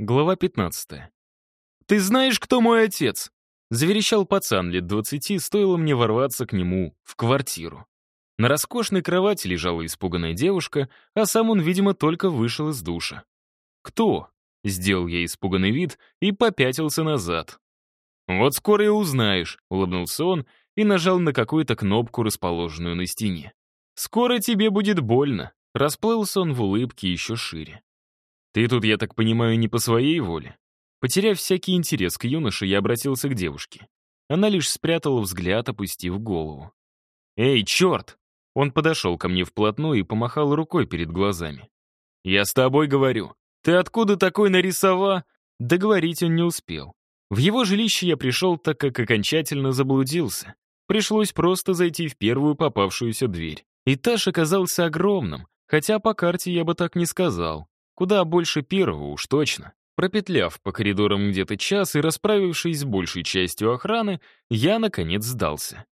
Глава 15. «Ты знаешь, кто мой отец?» Заверещал пацан лет двадцати, стоило мне ворваться к нему в квартиру. На роскошной кровати лежала испуганная девушка, а сам он, видимо, только вышел из душа. «Кто?» — сделал я испуганный вид и попятился назад. «Вот скоро и узнаешь», — улыбнулся он и нажал на какую-то кнопку, расположенную на стене. «Скоро тебе будет больно», — расплылся он в улыбке еще шире. «Ты тут, я так понимаю, не по своей воле?» Потеряв всякий интерес к юноше, я обратился к девушке. Она лишь спрятала взгляд, опустив голову. «Эй, черт!» Он подошел ко мне вплотную и помахал рукой перед глазами. «Я с тобой говорю. Ты откуда такой нарисова?» Договорить он не успел. В его жилище я пришел, так как окончательно заблудился. Пришлось просто зайти в первую попавшуюся дверь. Этаж оказался огромным, хотя по карте я бы так не сказал. Куда больше первого уж точно. Пропетляв по коридорам где-то час и расправившись с большей частью охраны, я, наконец, сдался.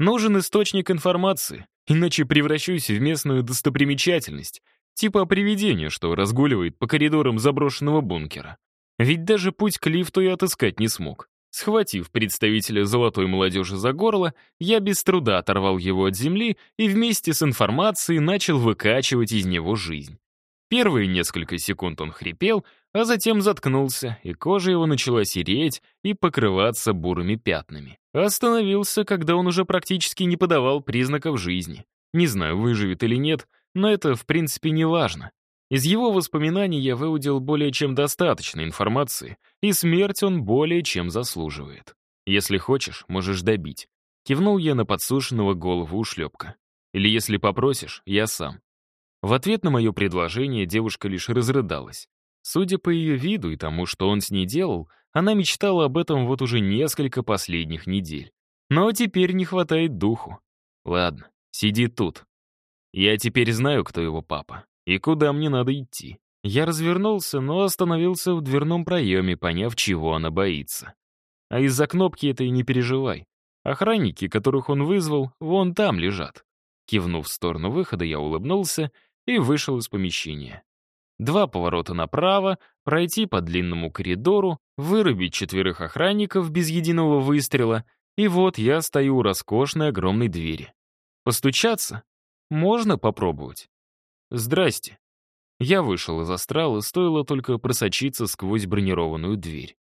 Нужен источник информации, иначе превращусь в местную достопримечательность, типа привидения, что разгуливает по коридорам заброшенного бункера. Ведь даже путь к лифту я отыскать не смог. Схватив представителя золотой молодежи за горло, я без труда оторвал его от земли и вместе с информацией начал выкачивать из него жизнь. Первые несколько секунд он хрипел, а затем заткнулся, и кожа его начала сереть и покрываться бурыми пятнами. Остановился, когда он уже практически не подавал признаков жизни. Не знаю, выживет или нет, но это, в принципе, не важно. Из его воспоминаний я выудил более чем достаточно информации, и смерть он более чем заслуживает. Если хочешь, можешь добить. Кивнул я на подсушенного голову ушлепка. Или если попросишь, я сам. В ответ на мое предложение девушка лишь разрыдалась. Судя по ее виду и тому, что он с ней делал, она мечтала об этом вот уже несколько последних недель. Но теперь не хватает духу. Ладно, сиди тут. Я теперь знаю, кто его папа и куда мне надо идти. Я развернулся, но остановился в дверном проеме, поняв, чего она боится. А из-за кнопки этой не переживай. Охранники, которых он вызвал, вон там лежат. Кивнув в сторону выхода, я улыбнулся и вышел из помещения. Два поворота направо, пройти по длинному коридору, вырубить четверых охранников без единого выстрела, и вот я стою у роскошной огромной двери. Постучаться? Можно попробовать. «Здрасте». Я вышел из астрала, стоило только просочиться сквозь бронированную дверь.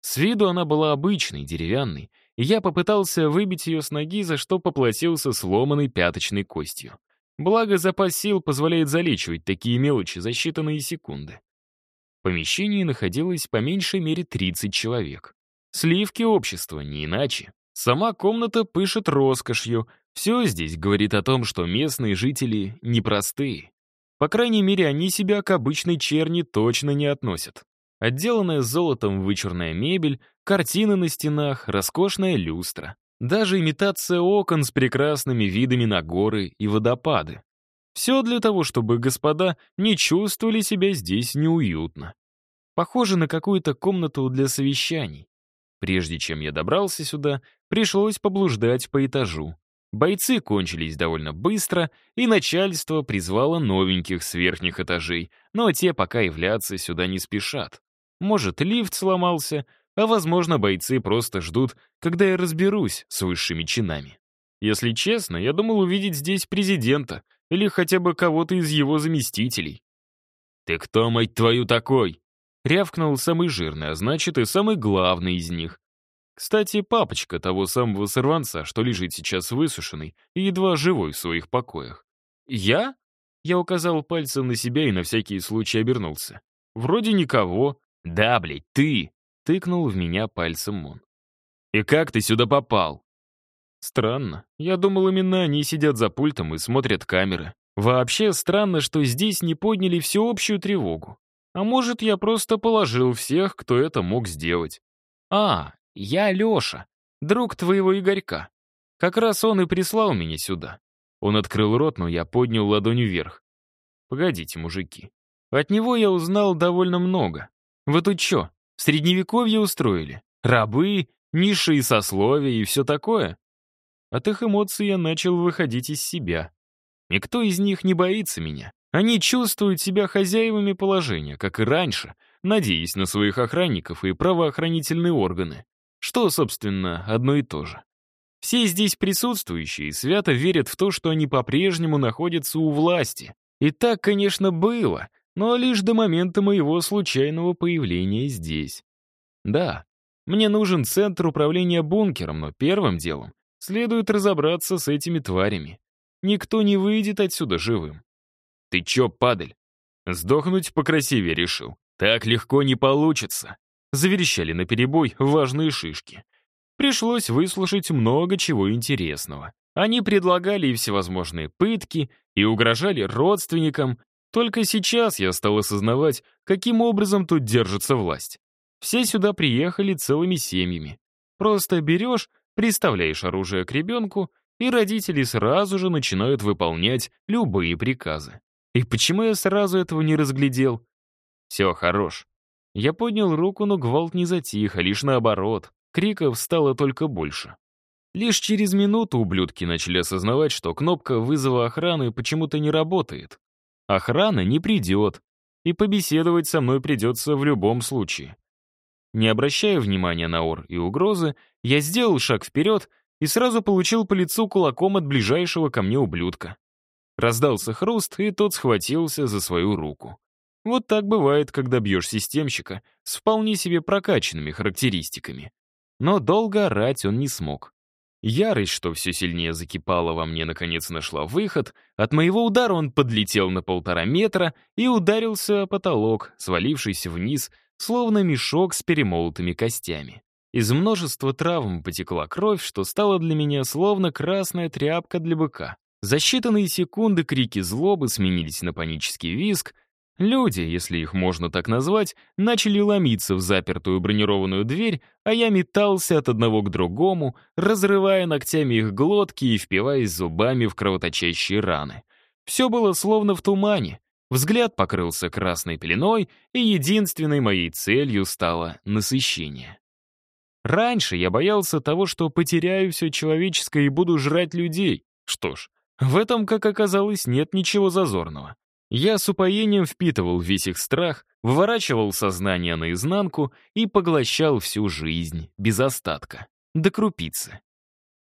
С виду она была обычной, деревянной, и я попытался выбить ее с ноги, за что поплатился сломанной пяточной костью. Благо, запас сил позволяет залечивать такие мелочи за считанные секунды. В помещении находилось по меньшей мере 30 человек. Сливки общества, не иначе. Сама комната пышет роскошью. Все здесь говорит о том, что местные жители непростые. По крайней мере, они себя к обычной черни точно не относят. Отделанная золотом вычурная мебель, картины на стенах, роскошная люстра. Даже имитация окон с прекрасными видами на горы и водопады. Все для того, чтобы господа не чувствовали себя здесь неуютно. Похоже на какую-то комнату для совещаний. Прежде чем я добрался сюда, пришлось поблуждать по этажу. Бойцы кончились довольно быстро, и начальство призвало новеньких с верхних этажей, но те пока являться сюда не спешат. Может, лифт сломался, а, возможно, бойцы просто ждут, когда я разберусь с высшими чинами. Если честно, я думал увидеть здесь президента или хотя бы кого-то из его заместителей. «Ты кто, мать твою, такой?» Рявкнул самый жирный, а значит, и самый главный из них. Кстати, папочка того самого сорванца, что лежит сейчас высушенный и едва живой в своих покоях. «Я?» Я указал пальцем на себя и на всякий случай обернулся. «Вроде никого». «Да, блядь, ты!» — тыкнул в меня пальцем он. «И как ты сюда попал?» Странно. Я думал, именно они сидят за пультом и смотрят камеры. Вообще странно, что здесь не подняли всеобщую тревогу. А может, я просто положил всех, кто это мог сделать. А, я Леша, друг твоего Игорька. Как раз он и прислал меня сюда. Он открыл рот, но я поднял ладонь вверх. Погодите, мужики. От него я узнал довольно много. Вы тут в средневековье устроили? Рабы, низшие сословия и все такое? От их эмоций я начал выходить из себя. Никто из них не боится меня. Они чувствуют себя хозяевами положения, как и раньше, надеясь на своих охранников и правоохранительные органы. Что, собственно, одно и то же. Все здесь присутствующие свято верят в то, что они по-прежнему находятся у власти. И так, конечно, было, но лишь до момента моего случайного появления здесь. Да, мне нужен центр управления бункером, но первым делом следует разобраться с этими тварями. Никто не выйдет отсюда живым. Ты чё, падаль? Сдохнуть покрасивее решил. Так легко не получится. Заверещали наперебой важные шишки. Пришлось выслушать много чего интересного. Они предлагали и всевозможные пытки, и угрожали родственникам. Только сейчас я стал осознавать, каким образом тут держится власть. Все сюда приехали целыми семьями. Просто берешь, приставляешь оружие к ребенку, и родители сразу же начинают выполнять любые приказы. И почему я сразу этого не разглядел? Все, хорош. Я поднял руку, но гвалт не затих, а лишь наоборот. Криков стало только больше. Лишь через минуту ублюдки начали осознавать, что кнопка вызова охраны почему-то не работает. Охрана не придет, и побеседовать со мной придется в любом случае. Не обращая внимания на ор и угрозы, я сделал шаг вперед и сразу получил по лицу кулаком от ближайшего ко мне ублюдка. Раздался хруст, и тот схватился за свою руку. Вот так бывает, когда бьешь системщика с вполне себе прокачанными характеристиками. Но долго орать он не смог. Ярость, что все сильнее закипала во мне, наконец нашла выход. От моего удара он подлетел на полтора метра и ударился о потолок, свалившийся вниз словно мешок с перемолотыми костями. Из множества травм потекла кровь, что стало для меня словно красная тряпка для быка. За считанные секунды крики злобы сменились на панический визг. Люди, если их можно так назвать, начали ломиться в запертую бронированную дверь, а я метался от одного к другому, разрывая ногтями их глотки и впиваясь зубами в кровоточащие раны. Все было словно в тумане, Взгляд покрылся красной пеленой, и единственной моей целью стало насыщение. Раньше я боялся того, что потеряю все человеческое и буду жрать людей. Что ж, в этом, как оказалось, нет ничего зазорного. Я с упоением впитывал весь их страх, выворачивал сознание наизнанку и поглощал всю жизнь без остатка, до крупицы.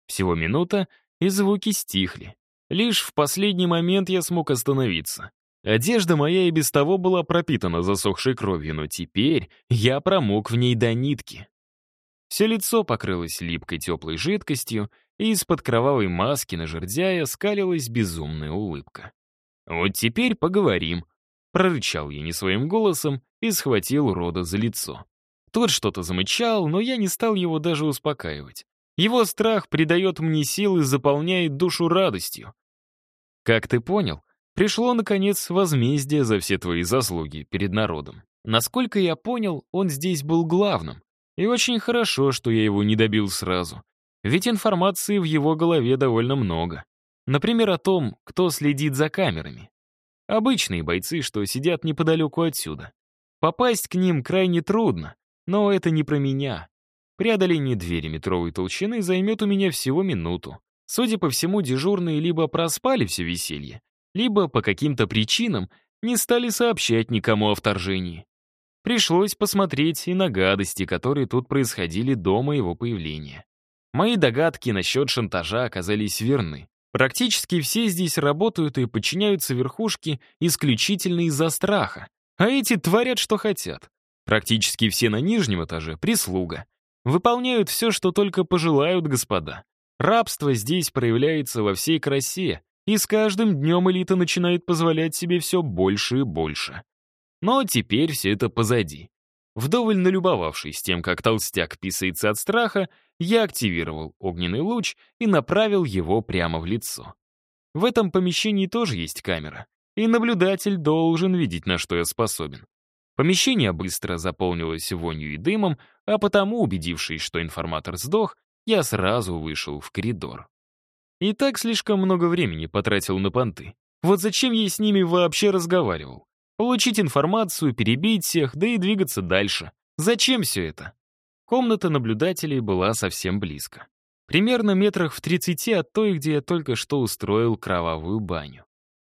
Всего минута, и звуки стихли. Лишь в последний момент я смог остановиться. Одежда моя и без того была пропитана засохшей кровью, но теперь я промок в ней до нитки. Все лицо покрылось липкой теплой жидкостью, и из-под кровавой маски на жердяя скалилась безумная улыбка. «Вот теперь поговорим», — прорычал я не своим голосом и схватил Рода за лицо. Тот что-то замычал, но я не стал его даже успокаивать. Его страх придает мне сил и заполняет душу радостью. «Как ты понял?» Пришло, наконец, возмездие за все твои заслуги перед народом. Насколько я понял, он здесь был главным. И очень хорошо, что я его не добил сразу. Ведь информации в его голове довольно много. Например, о том, кто следит за камерами. Обычные бойцы, что сидят неподалеку отсюда. Попасть к ним крайне трудно, но это не про меня. Преодоление двери метровой толщины займет у меня всего минуту. Судя по всему, дежурные либо проспали все веселье, либо по каким-то причинам не стали сообщать никому о вторжении. Пришлось посмотреть и на гадости, которые тут происходили до моего появления. Мои догадки насчет шантажа оказались верны. Практически все здесь работают и подчиняются верхушке исключительно из-за страха, а эти творят, что хотят. Практически все на нижнем этаже — прислуга. Выполняют все, что только пожелают господа. Рабство здесь проявляется во всей красе, и с каждым днем элита начинает позволять себе все больше и больше. Но теперь все это позади. Вдоволь налюбовавшись тем, как толстяк писается от страха, я активировал огненный луч и направил его прямо в лицо. В этом помещении тоже есть камера, и наблюдатель должен видеть, на что я способен. Помещение быстро заполнилось вонью и дымом, а потому, убедившись, что информатор сдох, я сразу вышел в коридор. И так слишком много времени потратил на понты. Вот зачем я с ними вообще разговаривал? Получить информацию, перебить всех, да и двигаться дальше. Зачем все это? Комната наблюдателей была совсем близко. Примерно метрах в 30 от той, где я только что устроил кровавую баню.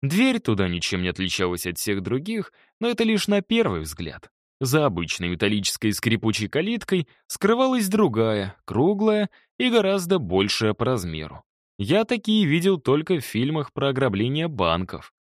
Дверь туда ничем не отличалась от всех других, но это лишь на первый взгляд. За обычной металлической скрипучей калиткой скрывалась другая, круглая и гораздо большая по размеру. Я такие видел только в фильмах про ограбление банков.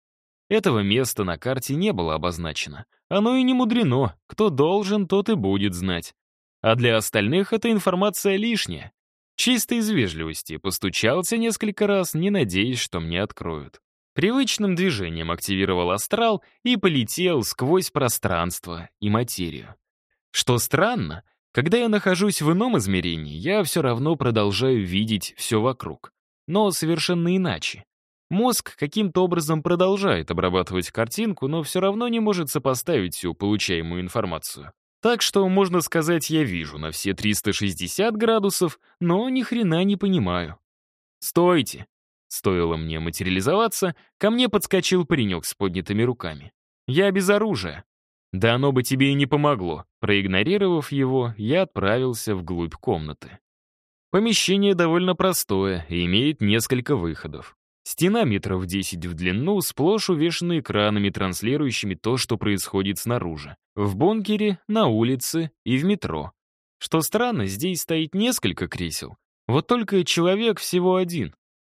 Этого места на карте не было обозначено. Оно и не мудрено. Кто должен, тот и будет знать. А для остальных эта информация лишняя. Чисто из вежливости постучался несколько раз, не надеясь, что мне откроют. Привычным движением активировал астрал и полетел сквозь пространство и материю. Что странно, когда я нахожусь в ином измерении, я все равно продолжаю видеть все вокруг. Но совершенно иначе. Мозг каким-то образом продолжает обрабатывать картинку, но все равно не может сопоставить всю получаемую информацию. Так что, можно сказать, я вижу на все 360 градусов, но ни хрена не понимаю. «Стойте!» Стоило мне материализоваться, ко мне подскочил паренек с поднятыми руками. «Я без оружия». «Да оно бы тебе и не помогло». Проигнорировав его, я отправился вглубь комнаты. Помещение довольно простое и имеет несколько выходов. Стена метров 10 в длину, сплошь увешана экранами, транслирующими то, что происходит снаружи. В бункере, на улице и в метро. Что странно, здесь стоит несколько кресел. Вот только человек всего один.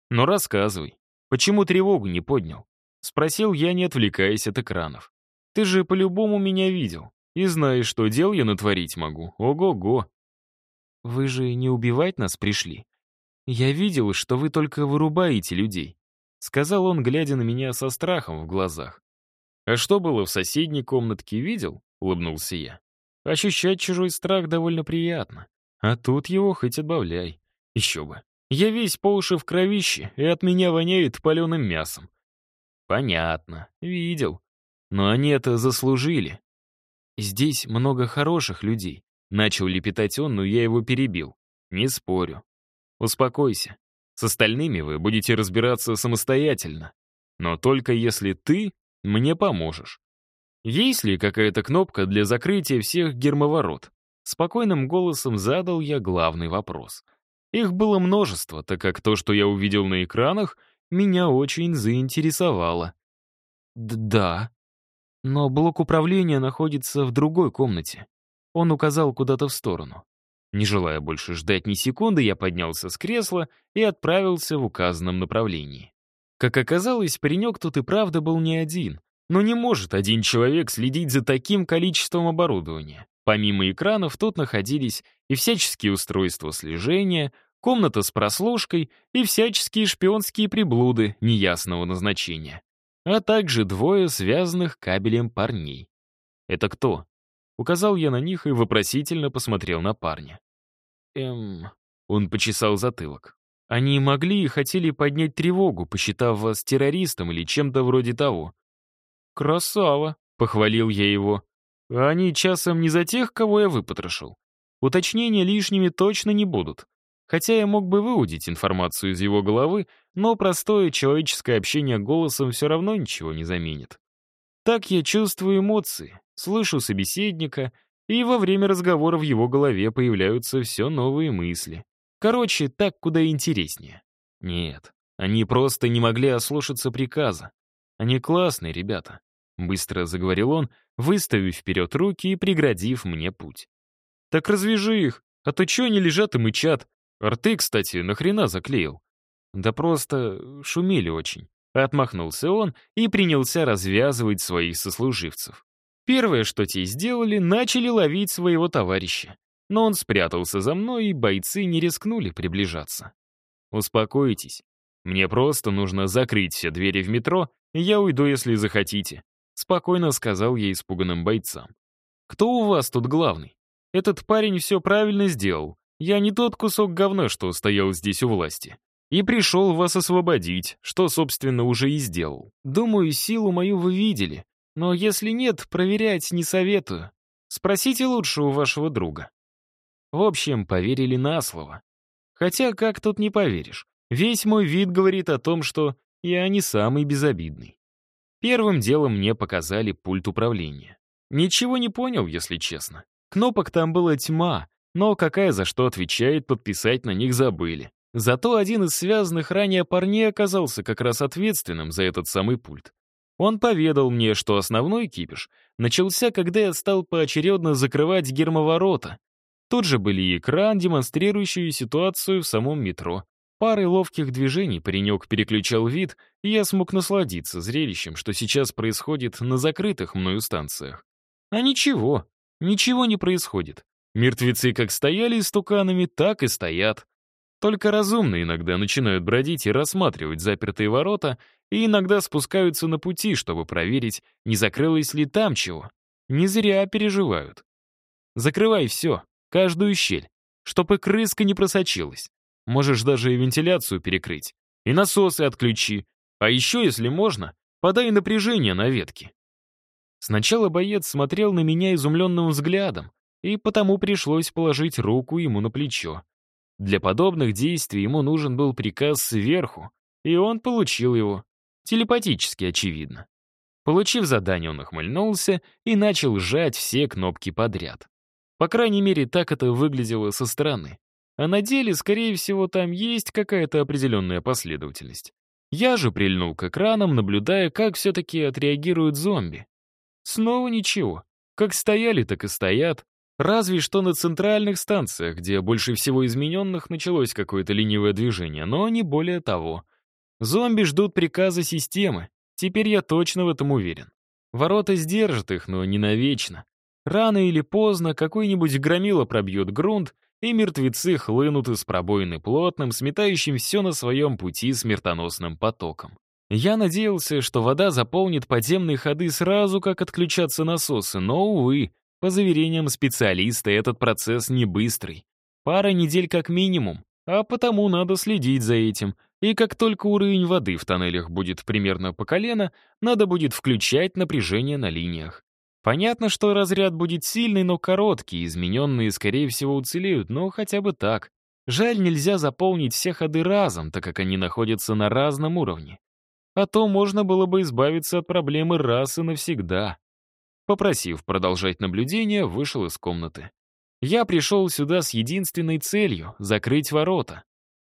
Но рассказывай, почему тревогу не поднял? Спросил я, не отвлекаясь от экранов. Ты же по-любому меня видел. И знаешь, что дел я натворить могу. Ого-го. Вы же не убивать нас пришли? Я видел, что вы только вырубаете людей. Сказал он, глядя на меня со страхом в глазах. «А что было в соседней комнатке, видел?» — улыбнулся я. «Ощущать чужой страх довольно приятно. А тут его хоть отбавляй. Еще бы. Я весь по уши в кровище, и от меня воняет паленым мясом». «Понятно. Видел. Но они это заслужили. Здесь много хороших людей». Начал лепетать он, но я его перебил. «Не спорю. Успокойся. С остальными вы будете разбираться самостоятельно. Но только если ты мне поможешь. Есть ли какая-то кнопка для закрытия всех гермоворот? Спокойным голосом задал я главный вопрос. Их было множество, так как то, что я увидел на экранах, меня очень заинтересовало. «Да. Но блок управления находится в другой комнате». Он указал куда-то в сторону. Не желая больше ждать ни секунды, я поднялся с кресла и отправился в указанном направлении. Как оказалось, паренек тут и правда был не один. Но не может один человек следить за таким количеством оборудования. Помимо экранов тут находились и всяческие устройства слежения, комната с прослушкой и всяческие шпионские приблуды неясного назначения. А также двое связанных кабелем парней. Это кто? Указал я на них и вопросительно посмотрел на парня. «Эм...» Он почесал затылок. «Они могли и хотели поднять тревогу, посчитав вас террористом или чем-то вроде того». «Красава!» — похвалил я его. «А они часом не за тех, кого я выпотрошил. Уточнения лишними точно не будут. Хотя я мог бы выудить информацию из его головы, но простое человеческое общение голосом все равно ничего не заменит. Так я чувствую эмоции, слышу собеседника, и во время разговора в его голове появляются все новые мысли. Короче, так куда интереснее. Нет, они просто не могли ослушаться приказа. Они классные ребята. Быстро заговорил он, выставив вперед руки и преградив мне путь. «Так развяжи их, а то чё они лежат и мычат? Рты, кстати, нахрена заклеил?» «Да просто шумели очень». Отмахнулся он и принялся развязывать своих сослуживцев. Первое, что те сделали, начали ловить своего товарища. Но он спрятался за мной, и бойцы не рискнули приближаться. «Успокойтесь. Мне просто нужно закрыть все двери в метро, и я уйду, если захотите», — спокойно сказал я испуганным бойцам. «Кто у вас тут главный? Этот парень все правильно сделал. Я не тот кусок говна, что стоял здесь у власти. И пришел вас освободить, что, собственно, уже и сделал. Думаю, силу мою вы видели, но если нет, проверять не советую. Спросите лучше у вашего друга. В общем, поверили на слово. Хотя, как тут не поверишь? Весь мой вид говорит о том, что я не самый безобидный. Первым делом мне показали пульт управления. Ничего не понял, если честно. Кнопок там была тьма, но какая за что отвечает, подписать на них забыли. Зато один из связанных ранее парней оказался как раз ответственным за этот самый пульт. Он поведал мне, что основной кипиш начался, когда я стал поочередно закрывать гермоворота. Тут же были и экран, демонстрирующий ситуацию в самом метро. Парой ловких движений паренек переключал вид, и я смог насладиться зрелищем, что сейчас происходит на закрытых мною станциях. А ничего, ничего не происходит. Мертвецы как стояли истуканами, так и стоят. Только разумные иногда начинают бродить и рассматривать запертые ворота, и иногда спускаются на пути, чтобы проверить, не закрылось ли там чего. Не зря переживают. Закрывай все, каждую щель, чтобы крыска не просочилась. Можешь даже и вентиляцию перекрыть, и насосы отключи. А еще, если можно, подай напряжение на ветки. Сначала боец смотрел на меня изумленным взглядом, и потому пришлось положить руку ему на плечо. Для подобных действий ему нужен был приказ сверху, и он получил его. Телепатически, очевидно. Получив задание, он охмыльнулся и начал сжать все кнопки подряд. По крайней мере, так это выглядело со стороны. А на деле, скорее всего, там есть какая-то определенная последовательность. Я же прильнул к экранам, наблюдая, как все-таки отреагируют зомби. Снова ничего. Как стояли, так и стоят. Разве что на центральных станциях, где больше всего измененных, началось какое-то ленивое движение, но не более того. Зомби ждут приказа системы. Теперь я точно в этом уверен. Ворота сдержат их, но не навечно. Рано или поздно какой-нибудь громила пробьет грунт, и мертвецы хлынут из пробоины плотным, сметающим все на своем пути смертоносным потоком. Я надеялся, что вода заполнит подземные ходы сразу, как отключатся насосы, но, увы, по заверениям специалиста, этот процесс не быстрый. Пара недель как минимум, а потому надо следить за этим. И как только уровень воды в тоннелях будет примерно по колено, надо будет включать напряжение на линиях. Понятно, что разряд будет сильный, но короткий, измененные, скорее всего, уцелеют, но хотя бы так. Жаль, нельзя заполнить все ходы разом, так как они находятся на разном уровне. А то можно было бы избавиться от проблемы раз и навсегда. Попросив продолжать наблюдение, вышел из комнаты. Я пришел сюда с единственной целью — закрыть ворота.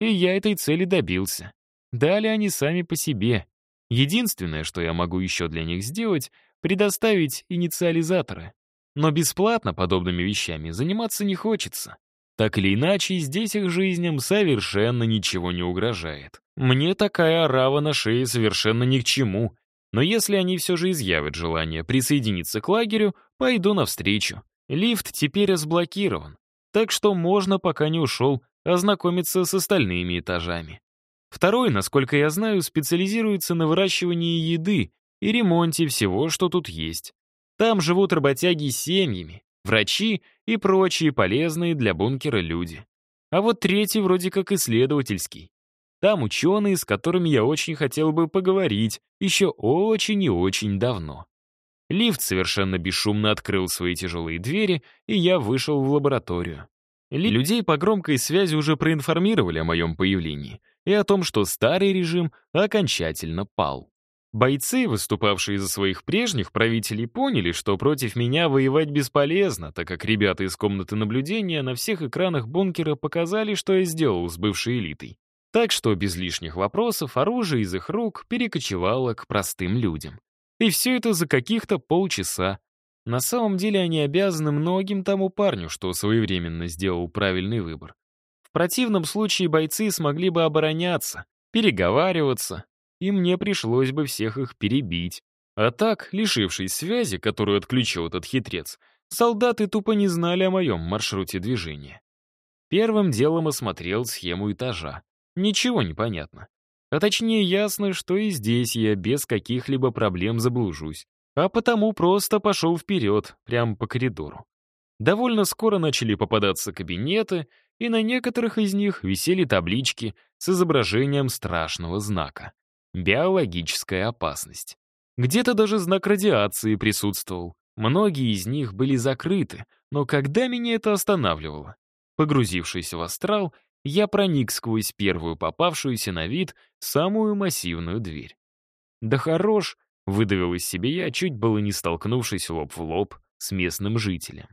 И я этой цели добился. Далее они сами по себе. Единственное, что я могу еще для них сделать — предоставить инициализаторы. Но бесплатно подобными вещами заниматься не хочется. Так или иначе, здесь их жизням совершенно ничего не угрожает. Мне такая орава на шее совершенно ни к чему, но если они все же изъявят желание присоединиться к лагерю, пойду навстречу. Лифт теперь разблокирован, так что можно, пока не ушел, ознакомиться с остальными этажами. Второй, насколько я знаю, специализируется на выращивании еды и ремонте всего, что тут есть. Там живут работяги с семьями, врачи и прочие полезные для бункера люди. А вот третий вроде как исследовательский. Там ученые, с которыми я очень хотел бы поговорить еще очень и очень давно. Лифт совершенно бесшумно открыл свои тяжелые двери, и я вышел в лабораторию. Людей по громкой связи уже проинформировали о моем появлении и о том, что старый режим окончательно пал. Бойцы, выступавшие за своих прежних правителей, поняли, что против меня воевать бесполезно, так как ребята из комнаты наблюдения на всех экранах бункера показали, что я сделал с бывшей элитой. Так что без лишних вопросов оружие из их рук перекочевало к простым людям. И все это за каких-то полчаса. На самом деле они обязаны многим тому парню, что своевременно сделал правильный выбор. В противном случае бойцы смогли бы обороняться, переговариваться, и мне пришлось бы всех их перебить. А так, лишившись связи, которую отключил этот хитрец, солдаты тупо не знали о моем маршруте движения. Первым делом осмотрел схему этажа. Ничего не понятно. А точнее ясно, что и здесь я без каких-либо проблем заблужусь. А потому просто пошел вперед, прямо по коридору. Довольно скоро начали попадаться кабинеты, и на некоторых из них висели таблички с изображением страшного знака. Биологическая опасность. Где-то даже знак радиации присутствовал. Многие из них были закрыты, но когда меня это останавливало? Погрузившись в астрал, я проник сквозь первую попавшуюся на вид самую массивную дверь. «Да хорош!» — выдавил из себя я, чуть было не столкнувшись лоб в лоб с местным жителем.